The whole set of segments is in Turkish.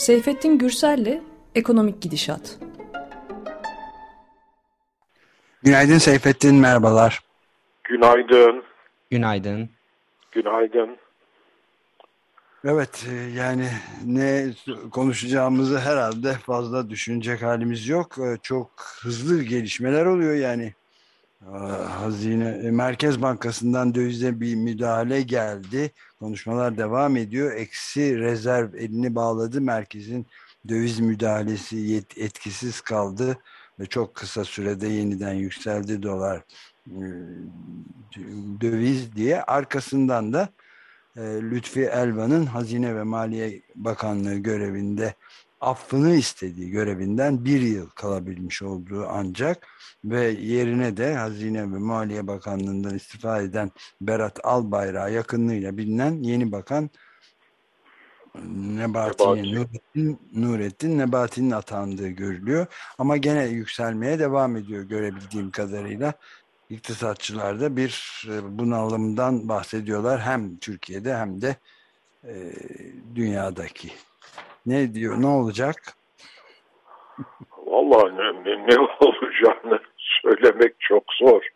Seyfettin Gürsel'le Ekonomik Gidişat. Günaydın Seyfettin, merhabalar. Günaydın. Günaydın. Günaydın. Evet, e, yani ne konuşacağımızı herhalde fazla düşünecek halimiz yok. E, çok hızlı gelişmeler oluyor yani. E, Hazine Merkez Bankası'ndan dövize bir müdahale geldi. Konuşmalar devam ediyor. Eksi rezerv elini bağladı. Merkezin döviz müdahalesi etkisiz kaldı ve çok kısa sürede yeniden yükseldi dolar döviz diye. Arkasından da Lütfi Elvan'ın Hazine ve Maliye Bakanlığı görevinde affını istediği görevinden bir yıl kalabilmiş olduğu ancak ve yerine de Hazine ve Maliye Bakanlığı'ndan istifa eden Berat Albayrak'a yakınlığıyla bilinen yeni bakan Nebati, Nebati. Nurettin, Nurettin Nebati'nin atandığı görülüyor. Ama gene yükselmeye devam ediyor görebildiğim kadarıyla. İktisatçılar da bir e, bunalımdan bahsediyorlar. Hem Türkiye'de hem de e, dünyadaki. Ne diyor? Ne olacak? Vallahi ne, ne, ne olacağını söylemek çok zor.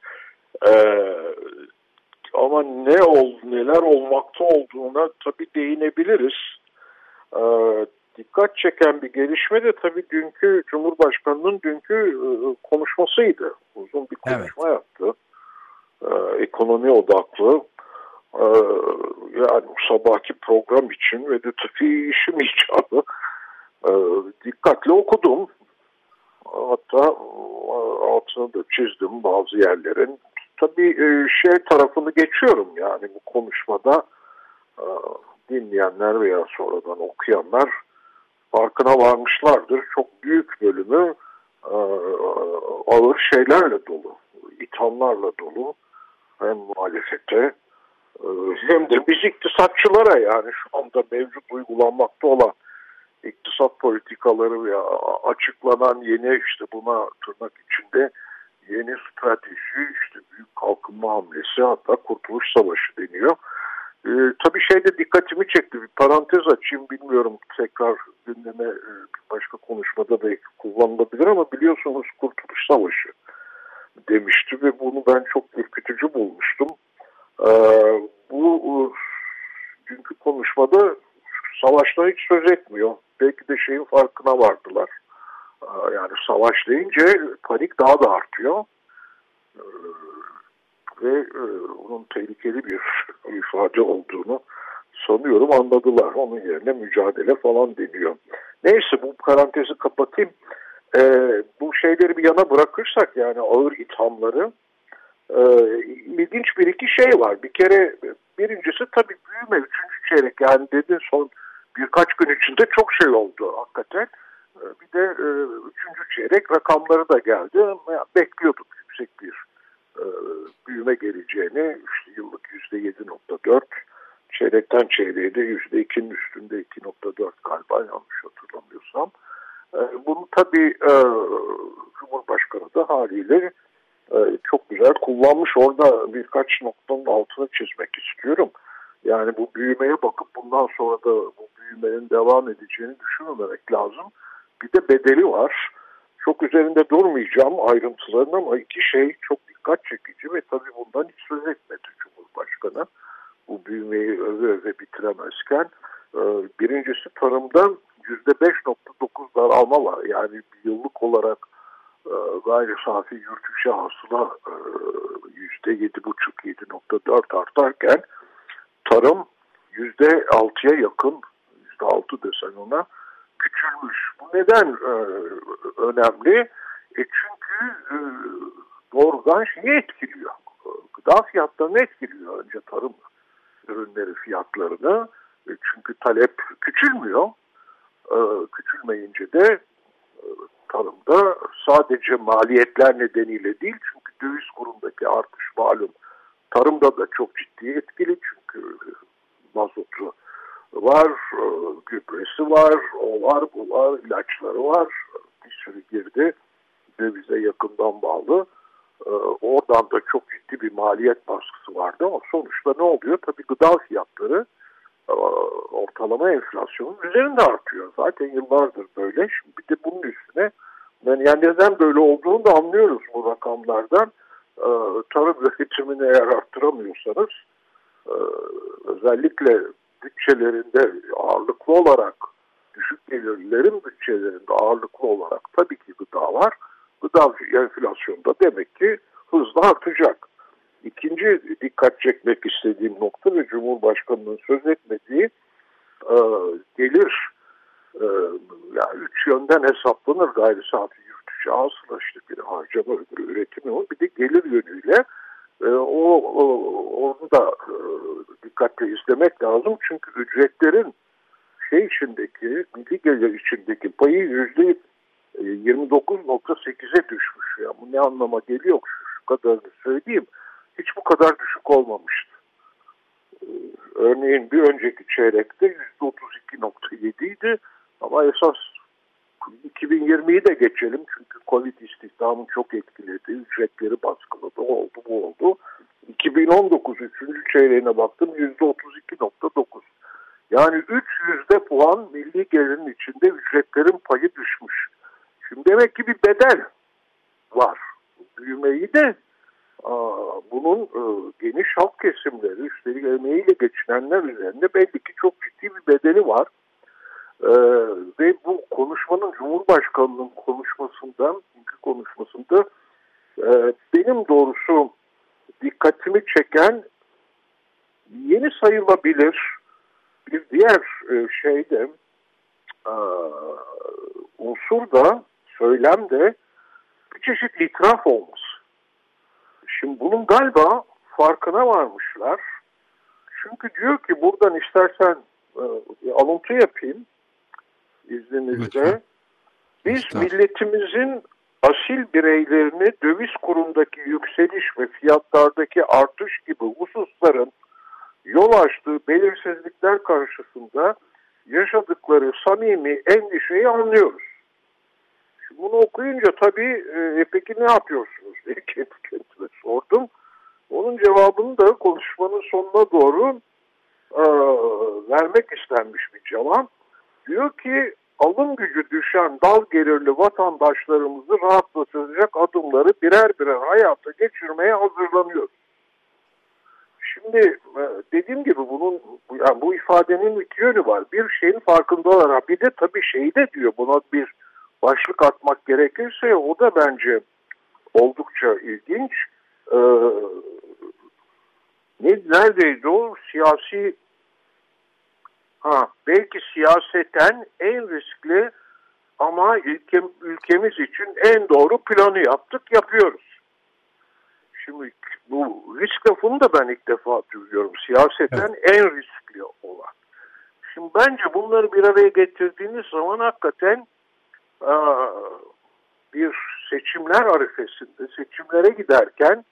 Ee, ama ne ol, neler olmakta olduğuna tabii değinebiliriz. Ee, dikkat çeken bir gelişme de tabii dünkü Cumhurbaşkanı'nın dünkü e, konuşmasıydı. Uzun bir konuşma evet. yaptı. Ee, ekonomi odaklı. Ee, yani sabahki program için ve de tabii işim icabı e, dikkatli okudum. Hatta e, altını da çizdim bazı yerlerin. Tabii e, şey tarafını geçiyorum yani bu konuşmada e, dinleyenler veya sonradan okuyanlar farkına varmışlardır. Çok büyük bölümü ağır şeylerle dolu, ithamlarla dolu. Hem muhalefete hem de biz iktisatçılara yani şu anda mevcut uygulanmakta olan iktisat politikaları veya açıklanan yeni işte buna tırnak içinde yeni strateji işte büyük kalkınma hamlesi hatta kurtuluş savaşı deniyor. Ee, tabii şeyde dikkatimi çekti. Bir parantez açayım bilmiyorum tekrar gündeme e, başka konuşmada da kullanılabilir ama biliyorsunuz Kurtuluş Savaşı demişti ve bunu ben çok ürkütücü bulmuştum. Ee, bu e, dünkü konuşmada savaştan hiç söz etmiyor. Belki de şeyin farkına vardılar. Ee, yani savaş deyince panik daha da artıyor. Ee, ve e, onun tehlikeli bir ifade olduğunu sanıyorum anladılar. Onun yerine mücadele falan deniyor. Neyse bu parantezi kapatayım. Ee, bu şeyleri bir yana bırakırsak yani ağır ithamları e, ilginç bir iki şey var. Bir kere birincisi tabii büyüme üçüncü çeyrek yani dedin son birkaç gün içinde çok şey oldu hakikaten. Ee, bir de e, üçüncü çeyrek rakamları da geldi. Bekliyorduk yüksek bir e, büyüme geleceğini işte yıllık yüzde yedi nokta dört çeyrekten çeyreğe de yüzde ikinin üstünde 2.4 galiba yanlış hatırlamıyorsam. E, bunu tabii e, Cumhurbaşkanı da haliyle e, çok güzel kullanmış. Orada birkaç noktanın altını çizmek istiyorum. Yani bu büyümeye bakıp bundan sonra da bu büyümenin devam edeceğini düşünmemek lazım. Bir de bedeli var. Çok üzerinde durmayacağım ayrıntılarını ama iki şey çok dikkat çekici ve tabii bundan hiç söz etmedi Cumhurbaşkanı. Bu büyümeyi öve öve bitiremezken. E, birincisi tarımdan %5.9 daralma var. Yani yıllık olarak gayri safi yurt içi hasıla %7.5-7.4 artarken tarım %6'ya yakın %6 desen ona küçülmüş. Bu neden e, önemli? E çünkü e, doğrudan şeyi etkiliyor. Gıda fiyatlarını etkiliyor önce tarım ürünleri fiyatlarını. E, çünkü talep küçülmüyor. E, küçülmeyince de e, tarımda sadece maliyetler nedeniyle değil çünkü döviz kurundaki artış malum tarımda da çok ciddi etkili çünkü mazotu var, e, gübresi var, o var, bu var, ilaçları var. Bir sürü girdi dövize yakından bağlı. E, oradan da çok ciddi bir maliyet baskısı vardı ama sonuçta ne oluyor? Tabii gıda fiyatları ortalama enflasyonun üzerinde artıyor. Zaten yıllardır böyle. Şimdi bir de bunun üstüne yani, yani neden böyle olduğunu da anlıyoruz bu rakamlardan. Ee, tarım üretimini eğer arttıramıyorsanız e, özellikle bütçelerinde ağırlıklı olarak düşük gelirlerin bütçelerinde ağırlıklı olarak tabii ki gıda var. Gıda enflasyonda demek ki hızla artacak. İkinci dikkat çekmek istediğim nokta ve Cumhurbaşkanı'nın söz etmediği e, gelir e, yani üç yönden hesaplanır gayri saati yurt dışı hasıla bir harcama öbürü üretimi o bir de gelir yönüyle e, o, o onu da e, dikkatle izlemek lazım. Çünkü ücretlerin şey içindeki milli gelir içindeki payı yüzde 29.8'e düşmüş. Ya bu ne anlama geliyor? Şu kadarını söyleyeyim hiç bu kadar düşük olmamıştı. Ee, örneğin bir önceki çeyrekte %32.7 idi ama esas 2020'yi de geçelim çünkü Covid istihdamı çok etkiledi, ücretleri baskıladı, oldu bu oldu. 2019 üçüncü çeyreğine baktım %32.9. Yani 3 yüzde puan milli gelirin içinde ücretlerin payı düşmüş. Şimdi demek ki bir bedel var. Büyümeyi de bunun e, geniş halk kesimleri, üstelik emeğiyle geçinenler üzerinde belli ki çok ciddi bir bedeli var. E, ve bu konuşmanın Cumhurbaşkanı'nın konuşmasından, ilk konuşmasında e, benim doğrusu dikkatimi çeken yeni sayılabilir bir diğer şey de unsur da söylemde bir çeşit itiraf olması. Şimdi bunun galiba farkına varmışlar. Çünkü diyor ki buradan istersen e, alıntı yapayım izninizle. Biz Lütfen. milletimizin asil bireylerini döviz kurundaki yükseliş ve fiyatlardaki artış gibi hususların yol açtığı belirsizlikler karşısında yaşadıkları samimi endişeyi anlıyoruz. Şimdi bunu okuyunca tabii e, peki ne yapıyorsunuz diye kendi kendime sordum. Onun cevabını da konuşmanın sonuna doğru e, vermek istenmiş bir cevap. Diyor ki alım gücü düşen dal gelirli vatandaşlarımızı rahatlatacak adımları birer birer hayata geçirmeye hazırlanıyoruz. Şimdi e, dediğim gibi bunun yani bu ifadenin iki yönü var. Bir şeyin farkında olarak bir de tabii şeyi de diyor buna bir başlık atmak gerekirse o da bence oldukça ilginç. Ee, ne, neredeydi o? Siyasi ha, belki siyaseten en riskli ama ülke, ülkemiz için en doğru planı yaptık, yapıyoruz. Şimdi bu risk lafını da ben ilk defa duyuyorum. Siyaseten evet. en riskli olan. Şimdi bence bunları bir araya getirdiğiniz zaman hakikaten bir seçimler arifesinde seçimlere giderken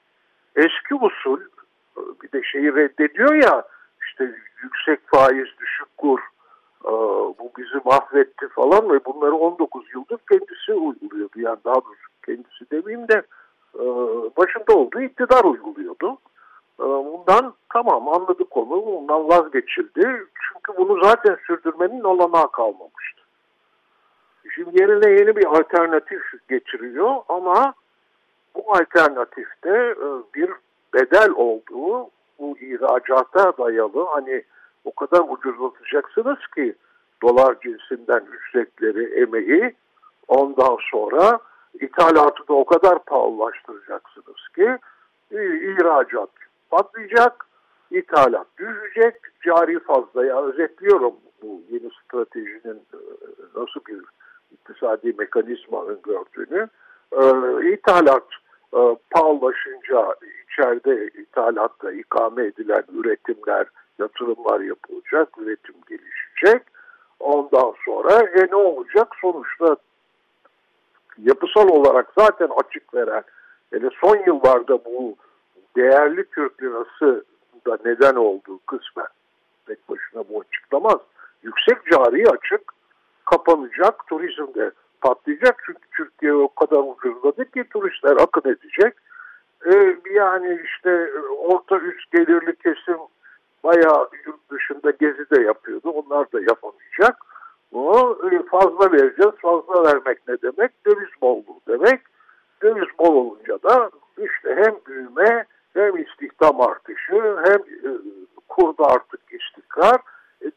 eski usul bir de şeyi reddediyor ya işte yüksek faiz, düşük kur bu bizi mahvetti falan ve bunları 19 yıldır kendisi uyguluyordu. Yani daha doğrusu kendisi demeyeyim de başında olduğu iktidar uyguluyordu. Bundan tamam anladık onu, bundan vazgeçildi. Çünkü bunu zaten sürdürmenin olanağı kalmamıştı. Şimdi yerine yeni bir alternatif getiriyor ama bu alternatifte e, bir bedel olduğu bu ihracata dayalı hani o kadar ucuzlatacaksınız ki dolar cinsinden ücretleri, emeği ondan sonra ithalatı da o kadar pahalılaştıracaksınız ki ihracat patlayacak, ithalat düşecek, cari fazlaya özetliyorum bu yeni stratejinin e, nasıl bir iktisadi mekanizma öngördüğünü e, ithalat e, pahalılaşınca içeride ithalatla ikame edilen üretimler, yatırımlar yapılacak, üretim gelişecek. Ondan sonra e, ne olacak? Sonuçta yapısal olarak zaten açık veren, hele son yıllarda bu değerli Türk lirası da neden olduğu kısmen tek başına bu açıklamaz. Yüksek cari açık kapanacak, turizm de patlayacak çünkü Türkiye o kadar ucuzladı ki turistler akın edecek. Ee, yani işte orta üst gelirli kesim bayağı yurt dışında gezi de yapıyordu. Onlar da yapamayacak. Bunu e, fazla vereceğiz. Fazla vermek ne demek? Döviz bolluğu demek. Döviz bol olunca da işte hem büyüme hem istihdam artışı hem e, kurda artık istikrar.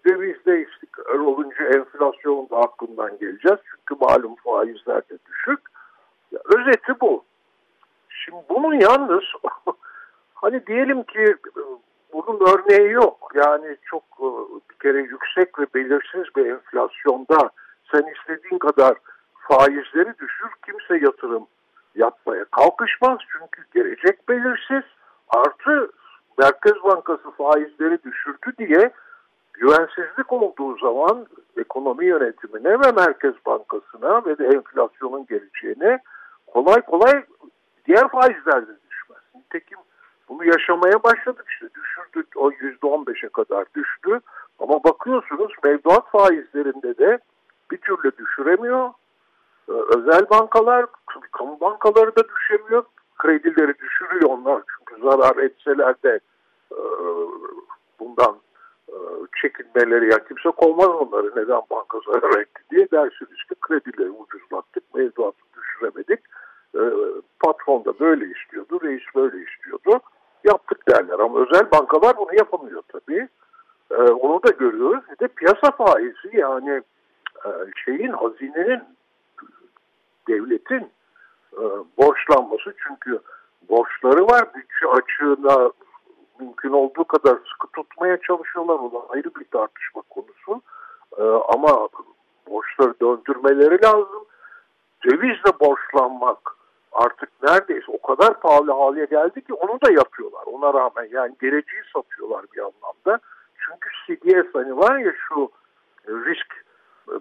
Dövizde istikrar olunca enflasyonun da aklından geleceğiz. Çünkü malum faizler de düşük. Ya, özeti bu. Şimdi bunun yalnız hani diyelim ki bunun örneği yok. Yani çok e, bir kere yüksek ve belirsiz bir enflasyonda sen istediğin kadar faizleri düşür kimse yatırım yapmaya kalkışmaz. Çünkü gelecek belirsiz. Artı Merkez Bankası faizleri düşürdü diye güvensizlik olduğu zaman ekonomi yönetimine ve Merkez Bankası'na ve de enflasyonun geleceğine kolay kolay diğer faizler de düşmez. Nitekim bunu yaşamaya başladık işte düşürdü o yüzde on beşe kadar düştü ama bakıyorsunuz mevduat faizlerinde de bir türlü düşüremiyor. Ee, özel bankalar, kamu bankaları da düşemiyor. Kredileri düşürüyor onlar çünkü zarar etseler de e, bundan çekinmeleri yani kimse kovmaz onları neden banka zarar etti diye dersiniz ki kredileri ucuzlattık, mevduatı düşüremedik. E, patron da böyle istiyordu, reis böyle istiyordu yaptık derler ama özel bankalar bunu yapamıyor tabii. E, onu da görüyoruz. Bir de piyasa faizi yani e, şeyin hazinenin devletin e, borçlanması çünkü borçları var bütçe açığına mümkün olduğu kadar sıkı tutmaya çalışıyorlar. O da ayrı bir tartışma konusu. E, ama borçları döndürmeleri lazım. Dövizle borçlanmak artık neredeyse o kadar pahalı hale geldi ki onu da yapıyorlar. Ona rağmen yani geleceği satıyorlar bir anlamda. Çünkü CDS hani var ya şu risk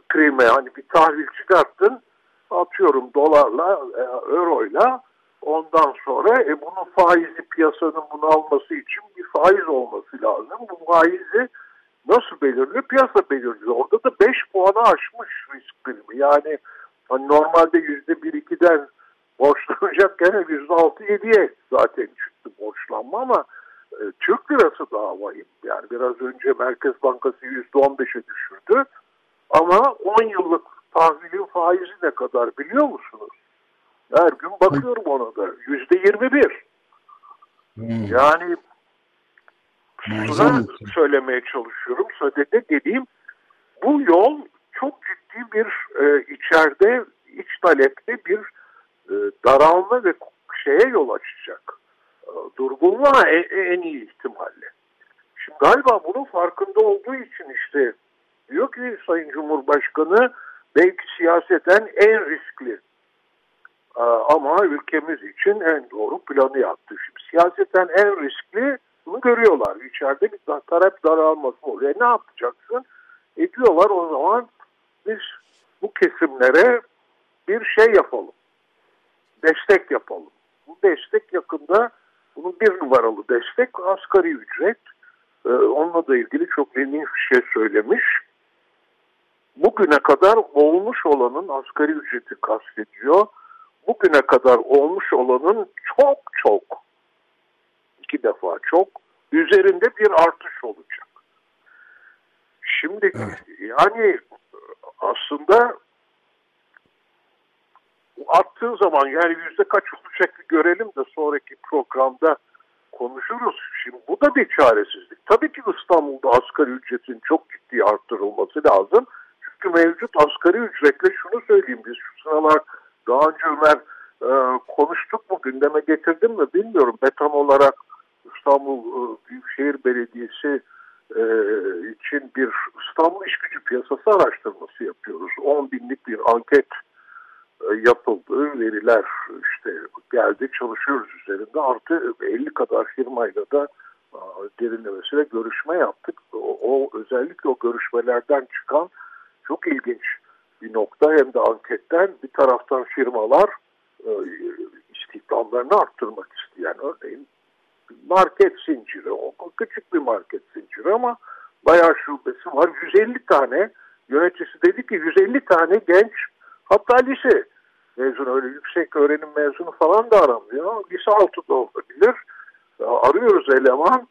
prime hani bir tahvil çıkarttın atıyorum dolarla, e, euroyla ondan sonra e, bunun faizi piyasanın bunu alması için bir faiz olması lazım. Bu faizi nasıl belirliyor? Piyasa belirliyor. Orada da 5 puanı aşmış risk primi. Yani hani normalde %1-2'den borçlanacak gene %6-7'ye zaten çıktı borçlanma ama e, Türk lirası daha vahim. Yani biraz önce Merkez Bankası %15'e düşürdü ama 10 yıllık tahvilin faizi ne kadar biliyor musunuz? Her gün bakıyorum ona da %21. Hmm. Yani şuna söylemeye çalışıyorum. Sadede dediğim bu yol çok ciddi bir e, içeride iç talepte bir e, daralma ve şeye yol açacak. E, durgunluğa en, en iyi ihtimalle. Şimdi galiba bunun farkında olduğu için işte diyor ki Sayın Cumhurbaşkanı belki siyaseten en riskli e, ama ülkemiz için en doğru planı yaptı. Şimdi siyaseten en riskli bunu görüyorlar. İçeride bir taraf daralması oluyor. Ne yapacaksın? E diyorlar o zaman biz bu kesimlere bir şey yapalım destek yapalım. Bu destek yakında bunun bir numaralı destek asgari ücret. Ee, onunla da ilgili çok ilginç bir şey söylemiş. Bugüne kadar olmuş olanın asgari ücreti kastediyor. Bugüne kadar olmuş olanın çok çok iki defa çok üzerinde bir artış olacak. Şimdi evet. yani aslında attığın zaman yani yüzde kaç olacak görelim de sonraki programda konuşuruz. Şimdi bu da bir çaresizlik. Tabii ki İstanbul'da asgari ücretin çok ciddi arttırılması lazım. Çünkü mevcut asgari ücretle şunu söyleyeyim biz şu sıralar daha önce Ömer e, konuştuk mu gündeme getirdim mi bilmiyorum. Beton olarak İstanbul e, Büyükşehir Belediyesi e, için bir İstanbul İş Gücü Piyasası araştırması yapıyoruz. 10 binlik bir anket e, yapıldı. Veriler işte geldi çalışıyoruz üzerinde. Artı 50 kadar firmayla da e, derinlemesine görüşme yaptık. O, o özellikle o görüşmelerden çıkan çok ilginç bir nokta hem de anketten bir taraftan firmalar e, istihdamlarını arttırmak isteyen örneğin market zinciri o küçük bir market zinciri ama bayağı şubesi var 150 tane yöneticisi dedi ki 150 tane genç hatta lise mezunu öyle yüksek öğrenim mezunu falan da aramıyor. Lise altı da olabilir. Arıyoruz eleman.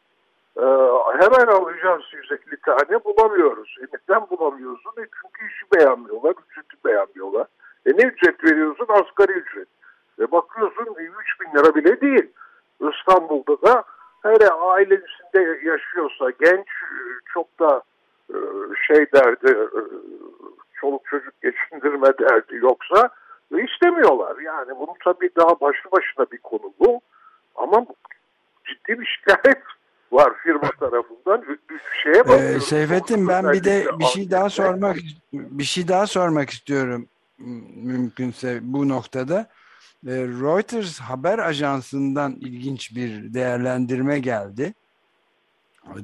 E, hemen alacağız 150 tane bulamıyoruz. E neden bulamıyorsun? E çünkü işi beğenmiyorlar, ücreti beğenmiyorlar. E ne ücret veriyorsun? Asgari ücret. E bakıyorsun 3 bin lira bile değil. İstanbul'da da hele ailesinde yaşıyorsa genç çok da e, şey derdi e, çoluk çocuk geçindirme derdi yoksa istemiyorlar. Yani bunu tabii daha başlı başına bir konu bu. Ama ciddi bir şikayet var firma tarafından. Şeye ee, bakıyorum. Ee, Seyfettin ben bir de bir şey daha sormak bir şey daha sormak istiyorum mümkünse bu noktada. Reuters haber ajansından ilginç bir değerlendirme geldi.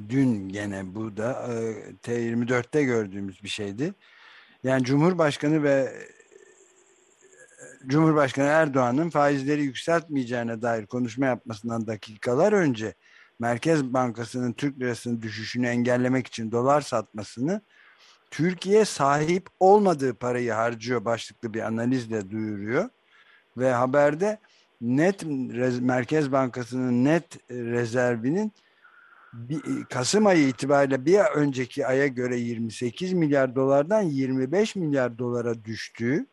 Dün gene bu da T24'te gördüğümüz bir şeydi. Yani Cumhurbaşkanı ve Cumhurbaşkanı Erdoğan'ın faizleri yükseltmeyeceğine dair konuşma yapmasından dakikalar önce Merkez Bankası'nın Türk lirasının düşüşünü engellemek için dolar satmasını Türkiye sahip olmadığı parayı harcıyor başlıklı bir analizle duyuruyor. Ve haberde net Merkez Bankası'nın net rezervinin Kasım ayı itibariyle bir önceki aya göre 28 milyar dolardan 25 milyar dolara düştüğü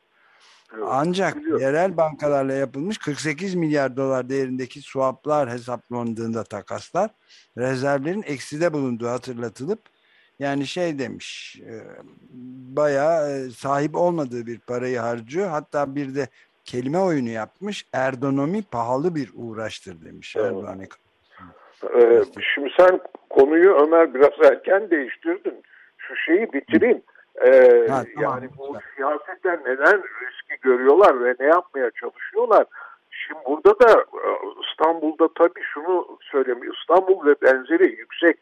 ancak biliyorum. yerel bankalarla yapılmış 48 milyar dolar değerindeki swaplar hesaplandığında takaslar rezervlerin ekside bulunduğu hatırlatılıp yani şey demiş e, bayağı e, sahip olmadığı bir parayı harcıyor. Hatta bir de kelime oyunu yapmış. Erdonomi pahalı bir uğraştır demiş. Evet. Erdoğan ee, şimdi sen konuyu Ömer biraz erken değiştirdin. Şu şeyi bitireyim. Ee, ha, tamam. Yani bu siyasetten neden riski görüyorlar ve ne yapmaya çalışıyorlar? Şimdi burada da e, İstanbul'da tabii şunu söyleyeyim. İstanbul ve benzeri yüksek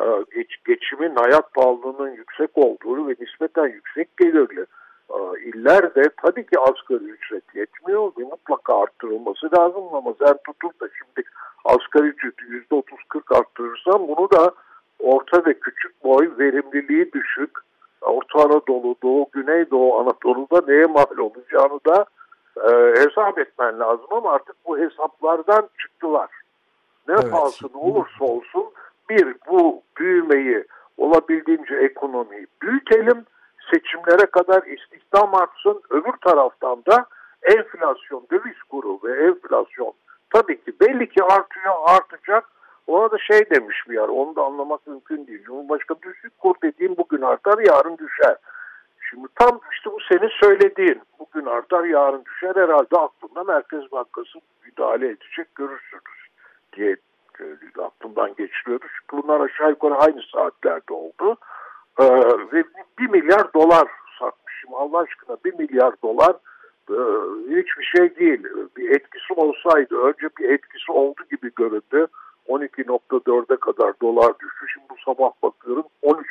e, geç, geçimin hayat pahalılığının yüksek olduğu ve nispeten yüksek gelirli e, iller de tabii ki asgari ücret yetmiyor ve mutlaka arttırılması lazım ama sen tutup da şimdi asgari ücreti %30-40 arttırırsan bunu da orta ve küçük boy verimliliği düşük Orta Anadolu, Doğu, Güneydoğu Anadolu'da neye mal olacağını da e, hesap etmen lazım ama artık bu hesaplardan çıktılar. Ne evet. pahasına olursa olsun bir bu büyümeyi olabildiğince ekonomiyi büyütelim seçimlere kadar istihdam artsın öbür taraftan da enflasyon, döviz kuru ve enflasyon tabii ki belli ki artıyor artacak ona da şey demiş bir yer, onu da anlamak mümkün değil. Cumhurbaşkanı düşük kur dediğim bugün artar, yarın düşer. Şimdi tam işte bu senin söylediğin, bugün artar, yarın düşer herhalde aklında Merkez Bankası müdahale edecek görürsünüz diye aklımdan geçiriyoruz. Bunlar aşağı yukarı aynı saatlerde oldu. Ee, ve bir milyar dolar satmışım. Allah aşkına bir milyar dolar e, hiçbir şey değil. Bir etkisi olsaydı, önce bir etkisi oldu gibi göründü. 12.4'e kadar dolar düştü. Şimdi bu sabah bakıyorum 13.5.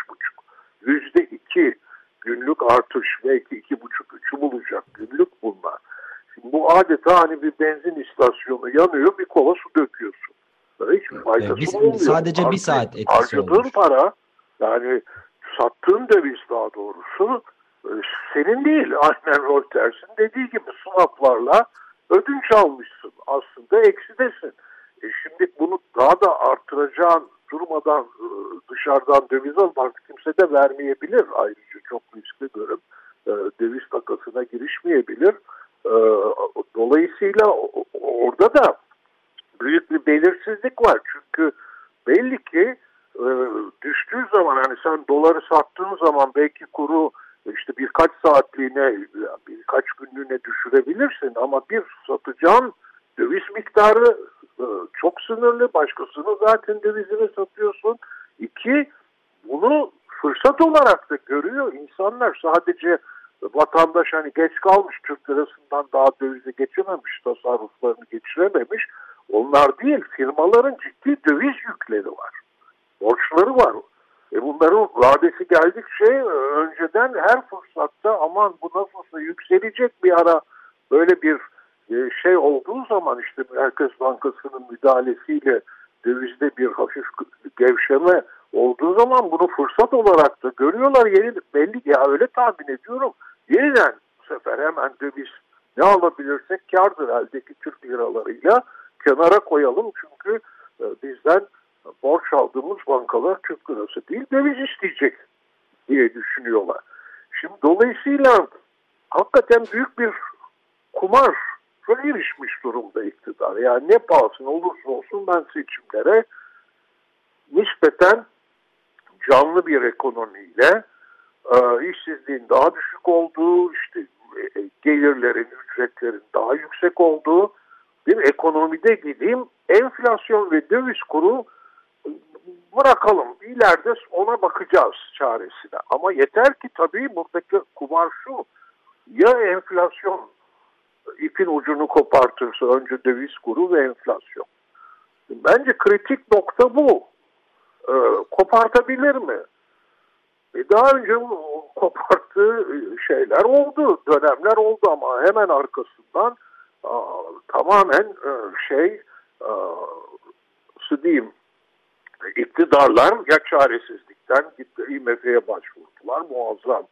Yüzde iki günlük artış belki iki buçuk üçü bulacak günlük bunlar. Şimdi bu adeta hani bir benzin istasyonu yanıyor bir kova su döküyorsun. Böyle hiçbir faydası biz, olmuyor. Sadece Artık, bir saat etkisi Harcadığın olmuş. para yani sattığın döviz daha doğrusu e, senin değil. Aynen Reuters'in dediği gibi swaplarla ödünç almışsın. Aslında eksidesin. Şimdi bunu daha da arttıracağın durmadan e, dışarıdan döviz almak kimse de vermeyebilir. Ayrıca çok riskli görüp e, döviz takasına girişmeyebilir. E, dolayısıyla orada da büyük bir belirsizlik var. Çünkü belli ki düştüğü zaman hani sen doları sattığın zaman belki kuru işte birkaç saatliğine birkaç günlüğüne düşürebilirsin. Ama bir satacağın döviz miktarı çok sınırlı. Başkasını zaten dövizini satıyorsun. İki, bunu fırsat olarak da görüyor. İnsanlar sadece vatandaş hani geç kalmış Türk lirasından daha dövize geçememiş, tasarruflarını geçirememiş. Onlar değil, firmaların ciddi döviz yükleri var. Borçları var. E bunların vadesi geldikçe önceden her fırsatta aman bu nasılsa yükselecek bir ara böyle bir e, şey olduğu zaman işte Merkez Bankası'nın müdahalesiyle dövizde bir hafif gevşeme olduğu zaman bunu fırsat olarak da görüyorlar. Yeni, belli ya öyle tahmin ediyorum. Yeniden bu sefer hemen döviz ne alabilirsek kardır eldeki Türk liralarıyla kenara koyalım. Çünkü e, bizden borç aldığımız bankalar Türk lirası değil döviz isteyecek diye düşünüyorlar. Şimdi dolayısıyla hakikaten büyük bir kumar erişmiş durumda iktidar. Yani ne pahasına olursa olsun ben seçimlere nispeten canlı bir ekonomiyle e, işsizliğin daha düşük olduğu, işte e, gelirlerin, ücretlerin daha yüksek olduğu bir ekonomide gideyim. Enflasyon ve döviz kuru bırakalım. İleride ona bakacağız çaresine. Ama yeter ki tabii buradaki kumar şu. Ya enflasyon ipin ucunu kopartırsa önce döviz kuru ve enflasyon. Bence kritik nokta bu. Ee, kopartabilir mi? E daha önce koparttığı şeyler oldu, dönemler oldu ama hemen arkasından a, tamamen e, şey a, diyeyim iktidarlar ya çaresizlikten gitti IMF'ye başvurdular. Muazzam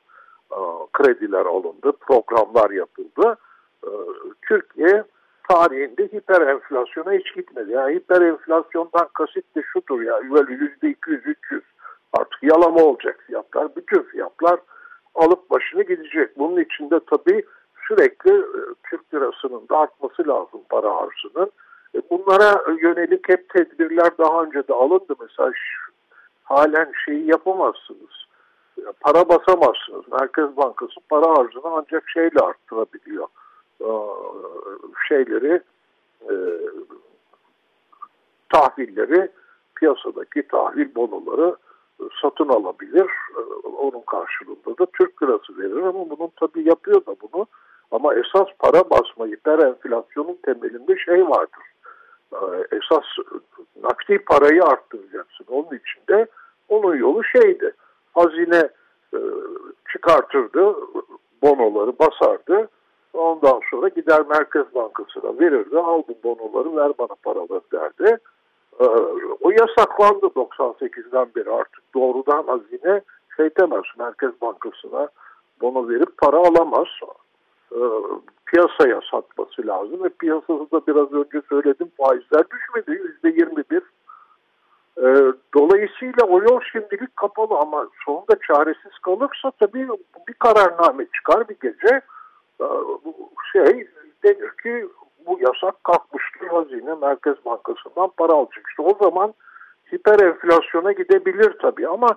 krediler alındı, programlar yapıldı. A, Türkiye tarihinde hiper enflasyona hiç gitmedi. Yani hiper enflasyondan kasıt de şudur ya böyle yüzde 200-300 artık yalama olacak fiyatlar. Bütün fiyatlar alıp başını gidecek. Bunun içinde tabii sürekli e, Türk lirasının da artması lazım para arzının. E, bunlara yönelik hep tedbirler daha önce de alındı. Mesela halen şeyi yapamazsınız. Para basamazsınız. Merkez Bankası para arzını ancak şeyle arttırabiliyor. E, şeyleri e, tahvilleri piyasadaki tahvil bonoları satın alabilir. Onun karşılığında da Türk lirası verir ama bunun tabii yapıyor da bunu. Ama esas para basma hiper enflasyonun temelinde şey vardır. Esas nakdi parayı arttıracaksın. Onun için de onun yolu şeydi. Hazine çıkartırdı, bonoları basardı. Ondan sonra gider Merkez Bankası'na verirdi. Al bu bonoları ver bana paraları derdi. Ee, o yasaklandı 98'den beri artık doğrudan hazine şey demez Merkez Bankası'na bono verip para alamaz. Ee, piyasaya satması lazım ve piyasası da biraz önce söyledim faizler düşmedi yüzde 21. Ee, dolayısıyla o yol şimdilik kapalı ama sonunda çaresiz kalırsa tabii bir kararname çıkar bir gece bu şey denir ki bu yasak kalkmıştır hazine Merkez Bankası'ndan para alacak. İşte o zaman hiper enflasyona gidebilir tabii ama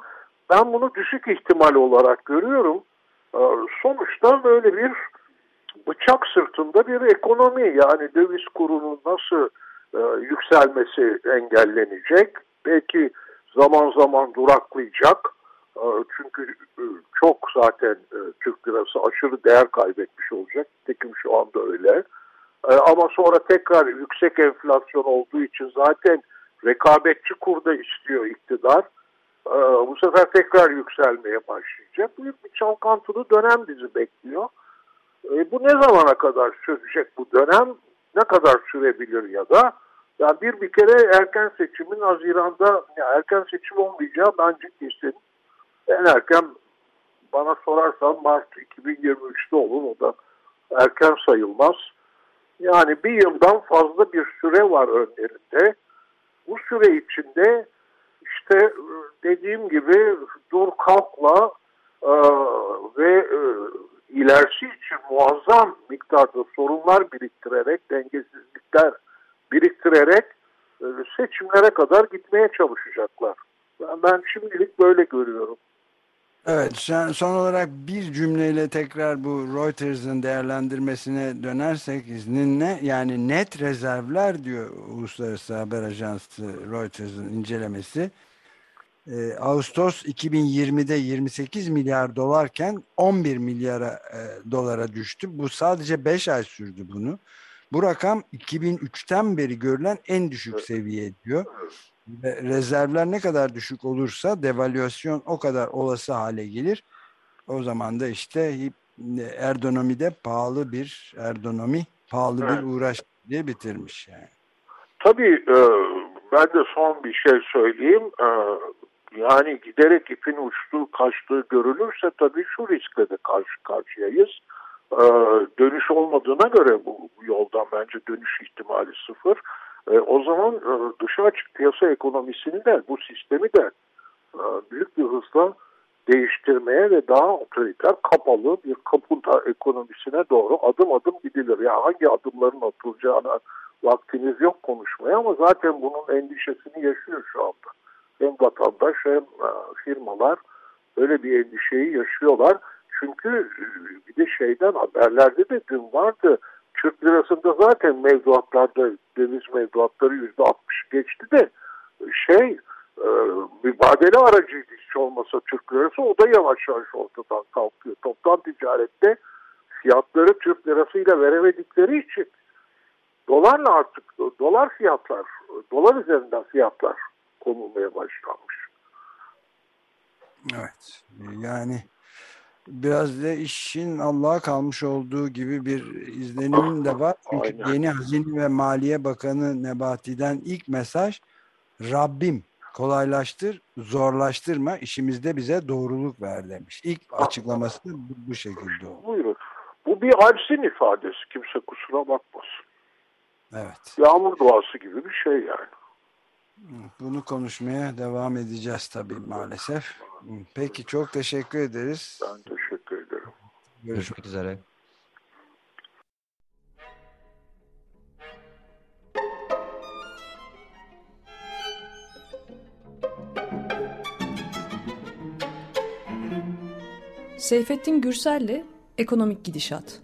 ben bunu düşük ihtimal olarak görüyorum. Ee, sonuçta böyle bir bıçak sırtında bir ekonomi yani döviz kurunun nasıl e, yükselmesi engellenecek. Belki zaman zaman duraklayacak. Ee, çünkü e, çok zaten e, Türk lirası aşırı değer kaybetmiş olacak. Tekim şu anda öyle. Ee, ama sonra tekrar yüksek enflasyon olduğu için zaten rekabetçi kurda istiyor iktidar. Bu sefer tekrar yükselmeye başlayacak. Büyük bir çalkantılı dönem bizi bekliyor. Bu ne zamana kadar sürecek bu dönem? Ne kadar sürebilir ya da? Yani bir bir kere erken seçimin Haziran'da ya erken seçim olmayacağı bence kesin. En erken bana sorarsan Mart 2023'te olur. O da erken sayılmaz. Yani bir yıldan fazla bir süre var önlerinde. Bu süre içinde işte e, dediğim gibi dur kalkla e, ve e, ilerisi için muazzam miktarda sorunlar biriktirerek, dengesizlikler biriktirerek e, seçimlere kadar gitmeye çalışacaklar. Ben, ben şimdilik böyle görüyorum. Evet, sen son olarak bir cümleyle tekrar bu Reuters'ın değerlendirmesine dönersek izninle yani net rezervler diyor Uluslararası Haber Ajansı Reuters'ın incelemesi. Ee, Ağustos 2020'de 28 milyar dolarken 11 milyara e, dolara düştü. Bu sadece 5 ay sürdü bunu. Bu rakam 2003'ten beri görülen en düşük seviye diyor rezervler ne kadar düşük olursa devalüasyon o kadar olası hale gelir. O zaman da işte ergonomide pahalı bir ergonomi, pahalı evet. bir uğraş diye bitirmiş yani. Tabii e, ben de son bir şey söyleyeyim. E, yani giderek ipin uçtuğu, kaçtığı görülürse tabii şu riskle de karşı karşıyayız. E, dönüş olmadığına göre bu yoldan bence dönüş ihtimali sıfır. E, o zaman e, dışa açık piyasa ekonomisini de bu sistemi de e, büyük bir hızla değiştirmeye ve daha otoriter kapalı bir kaputa ekonomisine doğru adım adım gidilir. Yani hangi adımların atılacağına vaktimiz yok konuşmaya ama zaten bunun endişesini yaşıyor şu anda. Hem vatandaş hem e, firmalar öyle bir endişeyi yaşıyorlar. Çünkü e, bir de şeyden haberlerde de dün vardı. Türk lirasında zaten mevduatlarda döviz mevduatları yüzde altmış geçti de şey e, vadeli aracıydı hiç olmasa Türk lirası o da yavaş yavaş ortadan kalkıyor. Toplam ticarette fiyatları Türk lirasıyla veremedikleri için dolarla artık dolar fiyatlar, dolar üzerinden fiyatlar konulmaya başlanmış. Evet. Yani biraz da işin Allah'a kalmış olduğu gibi bir izlenim de var. Çünkü Aynen. yeni Hazine ve Maliye Bakanı Nebati'den ilk mesaj Rabbim kolaylaştır, zorlaştırma, işimizde bize doğruluk ver demiş. İlk açıklaması bu, bu şekilde oldu. Buyurun. Bu bir acizin ifadesi. Kimse kusura bakmasın. Evet. Yağmur duası gibi bir şey yani. Bunu konuşmaya devam edeceğiz tabii maalesef. Peki çok teşekkür ederiz. Ben teşekkür ederim. Görüşmek, Görüşmek üzere. Seyfettin Gürsel'le Ekonomik Gidişat.